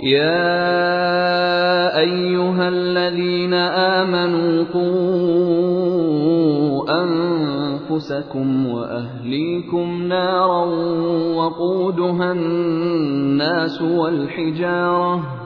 يا أيها الذين آمنوا قوا أنفسكم وأهليكم نارا وقودها الناس والحجارة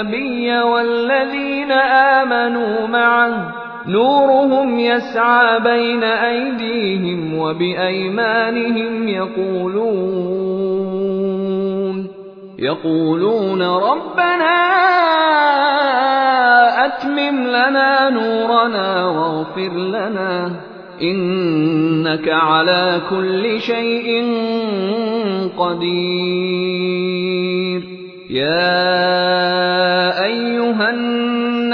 النبي والذين آمنوا معه. نورهم يسعى بين أيديهم وبأيمانهم يقولون يقولون ربنا أتمم لنا نورنا واغفر لنا إنك على كل شيء قدير. يا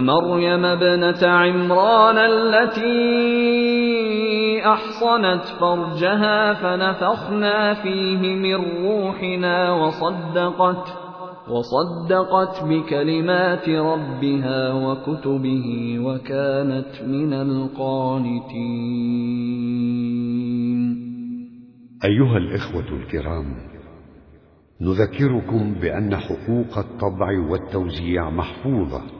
ومريم ابنة عمران التي أحصنت فرجها فنفخنا فيه من روحنا وصدقت وصدقت بكلمات ربها وكتبه وكانت من القانتين. أيها الإخوة الكرام نذكركم بأن حقوق الطبع والتوزيع محفوظة.